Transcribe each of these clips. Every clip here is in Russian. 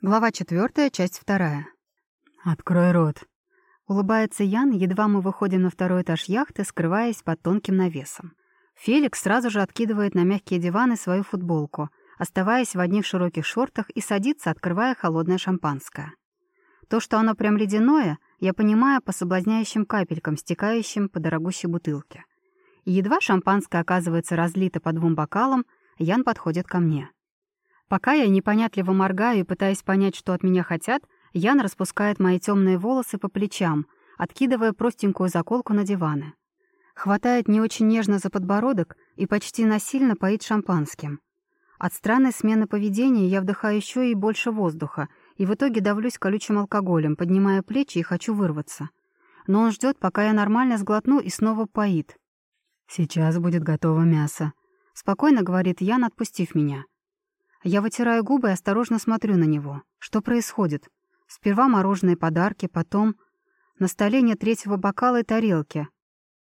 Глава четвертая, часть вторая. «Открой рот». Улыбается Ян, едва мы выходим на второй этаж яхты, скрываясь под тонким навесом. Феликс сразу же откидывает на мягкие диваны свою футболку, оставаясь в одних широких шортах и садится, открывая холодное шампанское. То, что оно прям ледяное, я понимаю по соблазняющим капелькам, стекающим по дорогущей бутылке. И едва шампанское оказывается разлито по двум бокалам, Ян подходит ко мне. Пока я непонятливо моргаю и пытаюсь понять, что от меня хотят, Ян распускает мои темные волосы по плечам, откидывая простенькую заколку на диваны. Хватает не очень нежно за подбородок и почти насильно поит шампанским. От странной смены поведения я вдыхаю еще и больше воздуха, и в итоге давлюсь колючим алкоголем, поднимая плечи и хочу вырваться. Но он ждет, пока я нормально сглотну и снова поит. «Сейчас будет готово мясо», — спокойно говорит Ян, отпустив меня. Я вытираю губы и осторожно смотрю на него. Что происходит? Сперва мороженые подарки, потом... На столе нет третьего бокала и тарелки.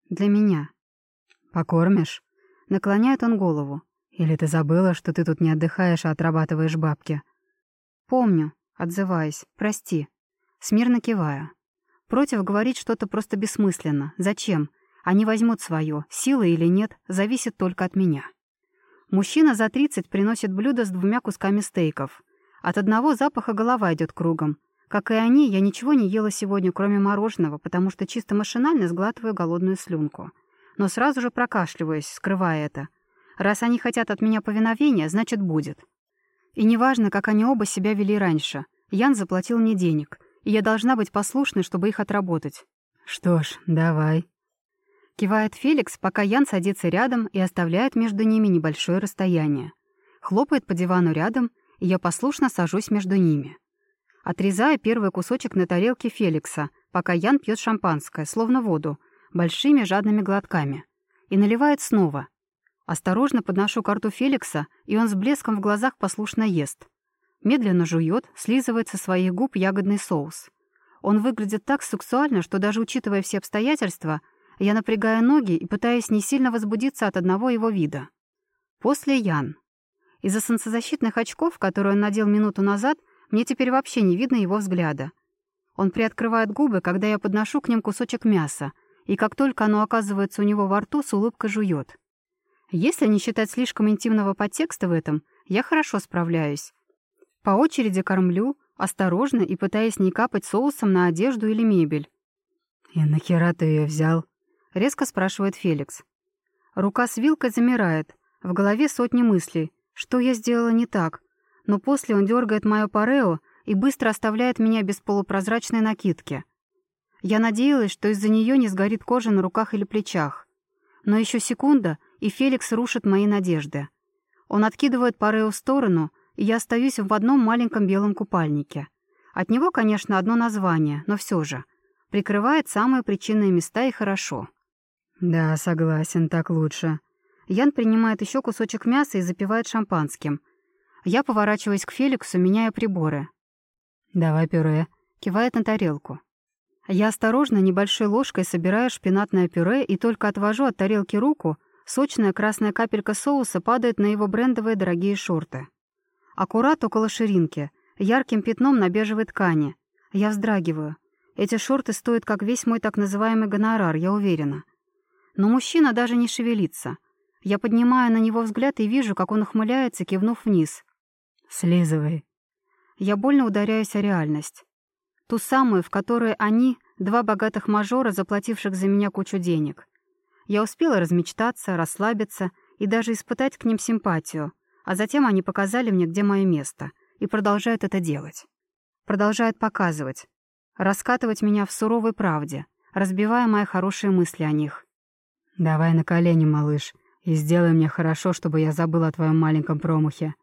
Для меня. «Покормишь?» Наклоняет он голову. «Или ты забыла, что ты тут не отдыхаешь, а отрабатываешь бабки?» «Помню», отзываясь. «Прости». Смирно киваю. Против говорить что-то просто бессмысленно. Зачем? Они возьмут свое. Силы или нет, зависит только от меня. Мужчина за 30 приносит блюдо с двумя кусками стейков. От одного запаха голова идет кругом. Как и они, я ничего не ела сегодня, кроме мороженого, потому что чисто машинально сглатываю голодную слюнку. Но сразу же прокашливаюсь, скрывая это. Раз они хотят от меня повиновения, значит, будет. И неважно, как они оба себя вели раньше. Ян заплатил мне денег, и я должна быть послушной, чтобы их отработать. «Что ж, давай», Кивает Феликс, пока Ян садится рядом и оставляет между ними небольшое расстояние. Хлопает по дивану рядом, и я послушно сажусь между ними. Отрезаю первый кусочек на тарелке Феликса, пока Ян пьет шампанское, словно воду, большими жадными глотками. И наливает снова. Осторожно подношу карту Феликса, и он с блеском в глазах послушно ест. Медленно жует, слизывает со своих губ ягодный соус. Он выглядит так сексуально, что даже учитывая все обстоятельства, я напрягаю ноги и пытаюсь не сильно возбудиться от одного его вида. После Ян. Из-за солнцезащитных очков, которые он надел минуту назад, мне теперь вообще не видно его взгляда. Он приоткрывает губы, когда я подношу к ним кусочек мяса, и как только оно оказывается у него во рту, с улыбкой жует. Если не считать слишком интимного подтекста в этом, я хорошо справляюсь. По очереди кормлю, осторожно и пытаясь не капать соусом на одежду или мебель. «И нахера ты ее взял?» — резко спрашивает Феликс. Рука с вилкой замирает, в голове сотни мыслей. Что я сделала не так? Но после он дергает мое парео и быстро оставляет меня без полупрозрачной накидки. Я надеялась, что из-за нее не сгорит кожа на руках или плечах. Но еще секунда, и Феликс рушит мои надежды. Он откидывает парео в сторону, и я остаюсь в одном маленьком белом купальнике. От него, конечно, одно название, но все же. Прикрывает самые причинные места и хорошо. «Да, согласен, так лучше». Ян принимает еще кусочек мяса и запивает шампанским. Я поворачиваюсь к Феликсу, меняя приборы. «Давай пюре», — кивает на тарелку. Я осторожно небольшой ложкой собираю шпинатное пюре и только отвожу от тарелки руку, сочная красная капелька соуса падает на его брендовые дорогие шорты. Аккурат около ширинки, ярким пятном на бежевой ткани. Я вздрагиваю. Эти шорты стоят как весь мой так называемый гонорар, я уверена. Но мужчина даже не шевелится. Я поднимаю на него взгляд и вижу, как он ухмыляется, кивнув вниз. «Слизывай». Я больно ударяюсь о реальность. Ту самую, в которой они, два богатых мажора, заплативших за меня кучу денег. Я успела размечтаться, расслабиться и даже испытать к ним симпатию, а затем они показали мне, где мое место, и продолжают это делать. Продолжают показывать, раскатывать меня в суровой правде, разбивая мои хорошие мысли о них. «Давай на колени, малыш, и сделай мне хорошо, чтобы я забыл о твоем маленьком промахе».